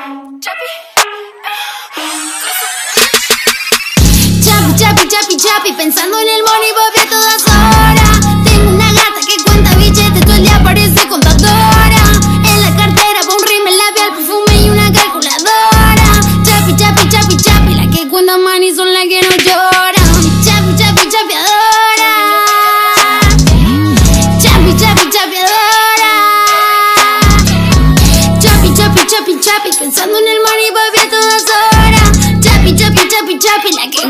Chapi, chapi, chapi, chapi, pensando en el money, voy a todas horas. Tengo una gata que cuenta billetes, todo el día.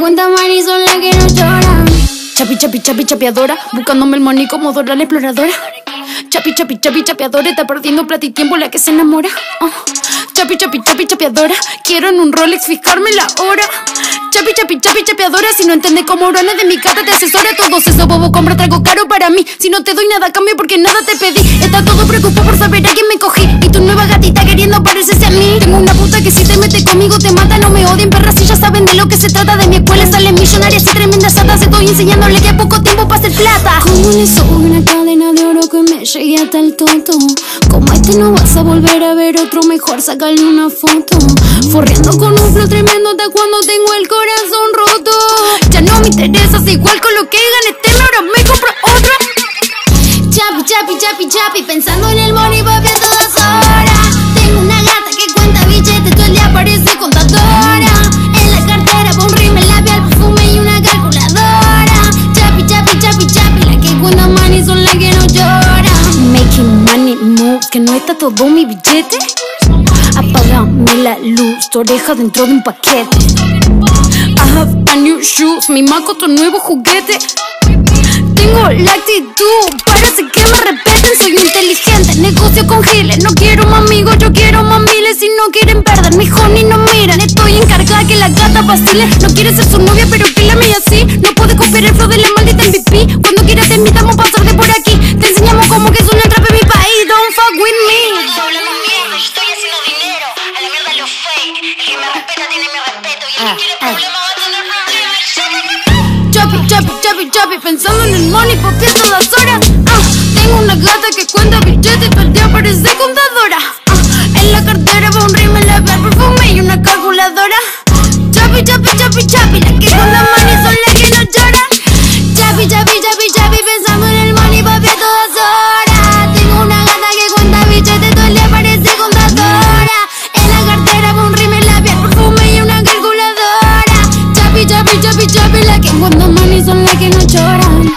Cuenta son las que no lloran. Chapi, chapi, chapi, chapeadora, buscándome el money como Dora la exploradora. Chapi, chapi, chapi, chapeadora, está perdiendo plata y tiempo la que se enamora. Ah. Chapi, chapi, chapi, chapeadora, quiero en un Rolex fijarme la hora. Chapi, chapi, chapi, chapeadora, si no entiendes cómo Urana de mi casa te asesora todos esos bobo compra trago caro para mí. Si no te doy nada cambio porque nada te pedí. Está todo preocupado por saber a quién me cogí. Y tu nueva gatita queriendo parecerse a mí. Tengo una puta que si te mete conmigo te mata, no me odien, perras si ya saben de lo que se trata. De mi escuela salen millonarias y tremendas satas. Estoy enseñándole que hay poco tiempo para hacer plata. ¿Cómo le subo una cadena de oro que me llegue hasta el toto? Como este no vas a volver a ver otro, mejor sacarle una foto. Forreando con un flow tremendo hasta cuando tengo el corazón roto. Ya no me interesa, si igual con lo que gane este ahora me compro otro. Chapi, chapi, chapi, chapi, pensando en el money, papi, a todas horas. Que no está todo mi billete. Apagame la luz, tu oreja dentro de un paquete. I have a new shoes, mi maco tu nuevo juguete. Tengo la actitud, parece que me respeten, soy inteligente, negocio con giles, no quiero más amigos, yo quiero más miles, si no quieren perder mi honey no miran, estoy encargada que la gata vacile, no quiere ser su novia pero que la mía sí, no puede copiar el flow de la maldita MVP, cuando quieras te invitamos a pasar de por aquí, respeta tiene mi respeto. Y el que quiere problemas va a tener problemas. Chapi, chapi, chapi, chapi, pensando en el money, a todas horas. Ah, tengo una gata que cuenta billetes, todo el día parece contadora. Ah, en la cartera va un rímel, la perfume y una calculadora. Chapi, chapi, chapi, chapi, la que cuenta money son I'll be like. When the money's on like it, no lloran.